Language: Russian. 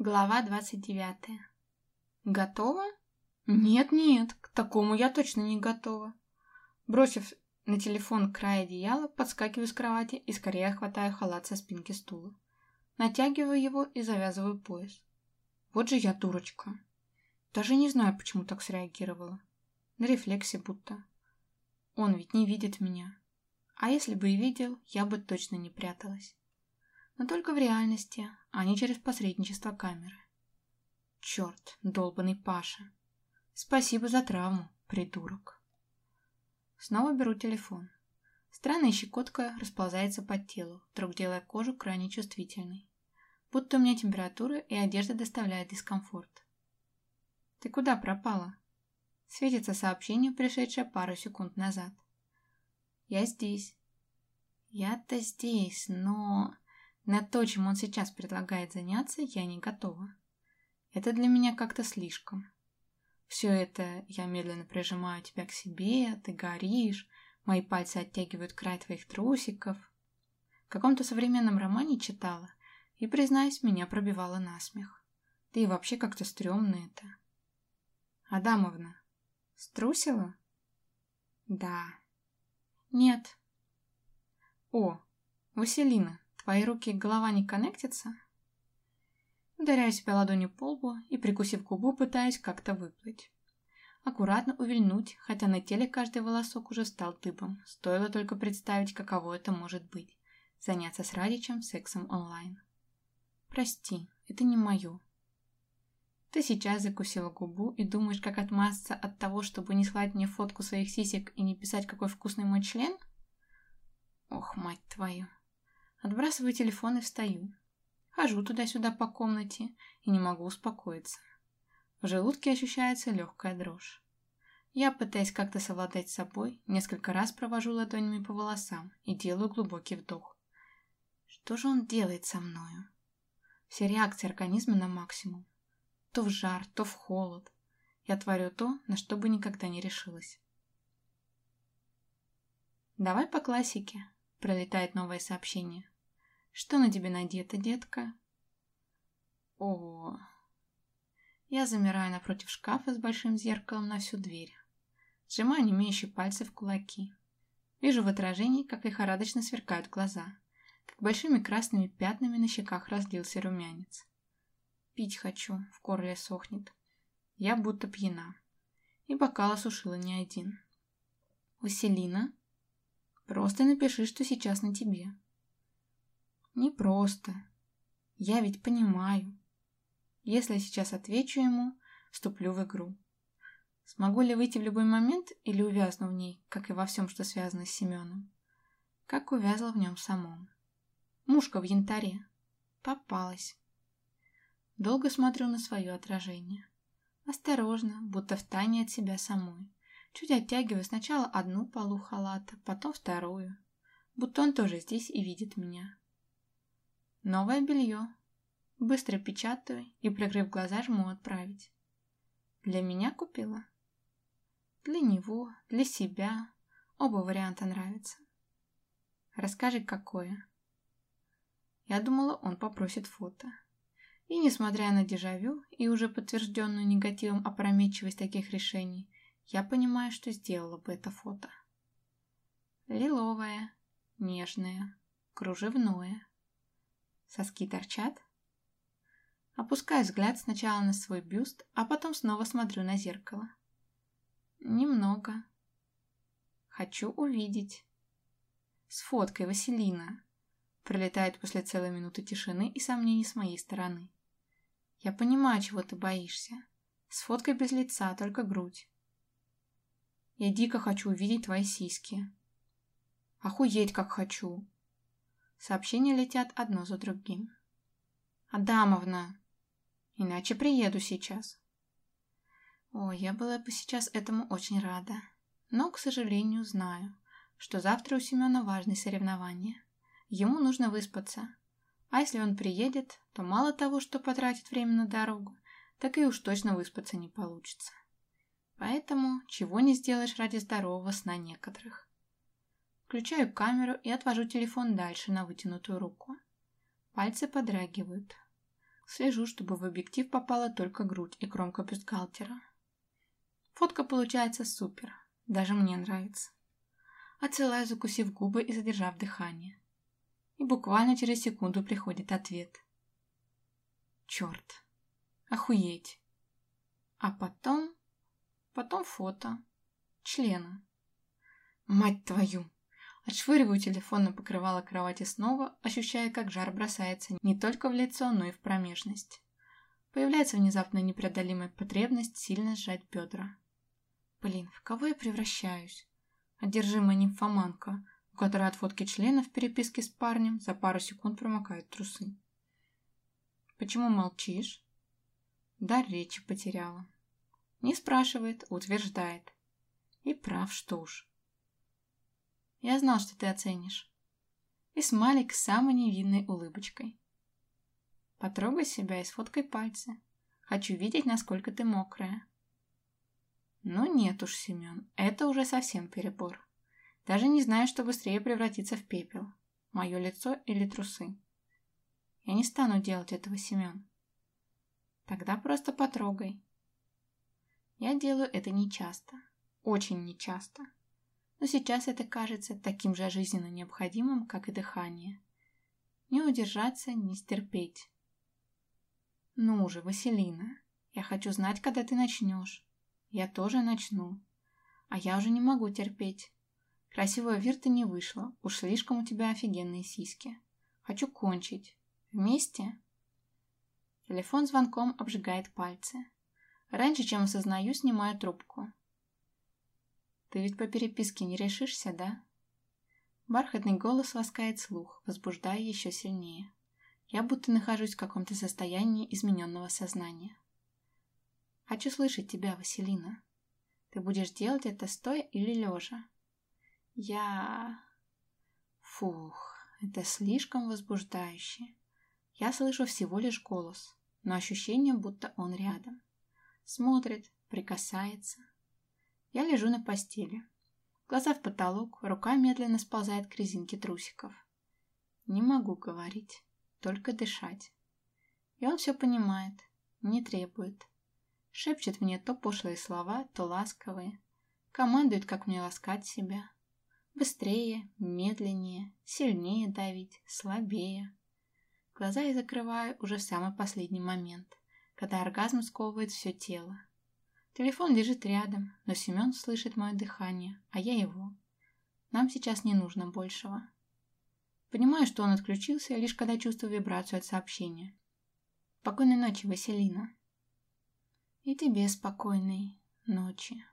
Глава 29. Готова? Нет-нет, к такому я точно не готова. Бросив на телефон край одеяла, подскакиваю с кровати и скорее хватаю халат со спинки стула. Натягиваю его и завязываю пояс. Вот же я дурочка. Даже не знаю, почему так среагировала. На рефлексе будто. Он ведь не видит меня. А если бы и видел, я бы точно не пряталась но только в реальности, а не через посредничество камеры. Черт, долбанный Паша. Спасибо за травму, придурок. Снова беру телефон. Странная щекотка расползается по телу, вдруг делая кожу крайне чувствительной. Будто у меня температура и одежда доставляет дискомфорт. «Ты куда пропала?» Светится сообщение, пришедшее пару секунд назад. «Я здесь». «Я-то здесь, но...» На то, чем он сейчас предлагает заняться, я не готова. Это для меня как-то слишком. Все это я медленно прижимаю тебя к себе, ты горишь, мои пальцы оттягивают край твоих трусиков. В каком-то современном романе читала, и, признаюсь, меня пробивало насмех. И вообще как-то стрёмно это. Адамовна, струсила? Да. Нет. О, Василина, Твои руки голова не коннектятся? Ударяю себя ладонью по лбу и, прикусив губу, пытаюсь как-то выплыть. Аккуратно увильнуть, хотя на теле каждый волосок уже стал дыбом. Стоило только представить, каково это может быть. Заняться с Радичем сексом онлайн. Прости, это не мое. Ты сейчас закусила губу и думаешь, как отмазаться от того, чтобы не слать мне фотку своих сисек и не писать, какой вкусный мой член? Ох, мать твою. Отбрасываю телефон и встаю. Хожу туда-сюда по комнате и не могу успокоиться. В желудке ощущается легкая дрожь. Я, пытаясь как-то совладать с собой, несколько раз провожу ладонями по волосам и делаю глубокий вдох. Что же он делает со мною? Все реакции организма на максимум. То в жар, то в холод. Я творю то, на что бы никогда не решилась. Давай по классике. Пролетает новое сообщение. Что на тебе надето, детка? О, я замираю напротив шкафа с большим зеркалом на всю дверь. Сжимаю немеющие пальцы в кулаки. Вижу в отражении, как лихорадочно сверкают глаза, как большими красными пятнами на щеках разлился румянец. Пить хочу, в горле сохнет. Я будто пьяна. И бокал осушила не один. «Василина?» Просто напиши, что сейчас на тебе. Не просто. Я ведь понимаю. Если я сейчас отвечу ему, вступлю в игру. Смогу ли выйти в любой момент или увязну в ней, как и во всем, что связано с Семеном? Как увязла в нем самом. Мушка в янтаре. Попалась. Долго смотрю на свое отражение. Осторожно, будто в тайне от себя самой. Чуть оттягиваю сначала одну полу халата, потом вторую. Будто он тоже здесь и видит меня. Новое белье. Быстро печатаю и, прикрыв глаза, жму «Отправить». Для меня купила? Для него, для себя. Оба варианта нравятся. Расскажи, какое. Я думала, он попросит фото. И, несмотря на дежавю и уже подтвержденную негативом опрометчивость таких решений, я понимаю, что сделала бы это фото. Лиловое, нежное, кружевное. Соски торчат. Опускаю взгляд сначала на свой бюст, а потом снова смотрю на зеркало. Немного. Хочу увидеть. С фоткой Василина. Пролетает после целой минуты тишины и сомнений с моей стороны. Я понимаю, чего ты боишься. С фоткой без лица, только грудь. Я дико хочу увидеть твои сиськи. Охуеть, как хочу. Сообщения летят одно за другим. Адамовна. Иначе приеду сейчас. О, я была бы сейчас этому очень рада. Но, к сожалению, знаю, что завтра у Семена важные соревнования. Ему нужно выспаться. А если он приедет, то мало того, что потратит время на дорогу, так и уж точно выспаться не получится. Поэтому чего не сделаешь ради здорового сна некоторых. Включаю камеру и отвожу телефон дальше на вытянутую руку. Пальцы подрагивают. Слежу, чтобы в объектив попала только грудь и кромка бюстгальтера. Фотка получается супер, даже мне нравится. Отсылаю, закусив губы и задержав дыхание. И буквально через секунду приходит ответ. Черт, охуеть. А потом... Потом фото. Члена. Мать твою! Отшвыриваю телефон на покрывало кровати снова, ощущая, как жар бросается не только в лицо, но и в промежность. Появляется внезапно непреодолимая потребность сильно сжать бедра. Блин, в кого я превращаюсь? Одержимая нимфоманка, у которой от фотки члена в переписке с парнем за пару секунд промокают трусы. Почему молчишь? Дар речи потеряла. Не спрашивает, утверждает. И прав, что уж. Я знал, что ты оценишь. И смайлик с самой невинной улыбочкой. Потрогай себя и сфоткай пальцы. Хочу видеть, насколько ты мокрая. Ну нет уж, Семен, это уже совсем перебор. Даже не знаю, что быстрее превратиться в пепел. Мое лицо или трусы. Я не стану делать этого, Семен. Тогда просто потрогай. Я делаю это нечасто. Очень нечасто. Но сейчас это кажется таким же жизненно необходимым, как и дыхание. Не удержаться, не стерпеть. Ну уже, Василина, я хочу знать, когда ты начнешь. Я тоже начну. А я уже не могу терпеть. Красивого вирта не вышло, уж слишком у тебя офигенные сиськи. Хочу кончить. Вместе? Телефон звонком обжигает пальцы. Раньше, чем осознаю, снимаю трубку. Ты ведь по переписке не решишься, да? Бархатный голос ласкает слух, возбуждая еще сильнее. Я будто нахожусь в каком-то состоянии измененного сознания. Хочу слышать тебя, Василина. Ты будешь делать это стоя или лежа? Я... Фух, это слишком возбуждающе. Я слышу всего лишь голос, но ощущение, будто он рядом. Смотрит, прикасается. Я лежу на постели. Глаза в потолок, рука медленно сползает к резинке трусиков. Не могу говорить, только дышать. И он все понимает, не требует. Шепчет мне то пошлые слова, то ласковые. Командует, как мне ласкать себя. Быстрее, медленнее, сильнее давить, слабее. Глаза я закрываю уже в самый последний момент, когда оргазм сковывает все тело. Телефон лежит рядом, но Семен слышит мое дыхание, а я его. Нам сейчас не нужно большего. Понимаю, что он отключился, лишь когда чувствую вибрацию от сообщения. Спокойной ночи, Василина. И тебе спокойной ночи.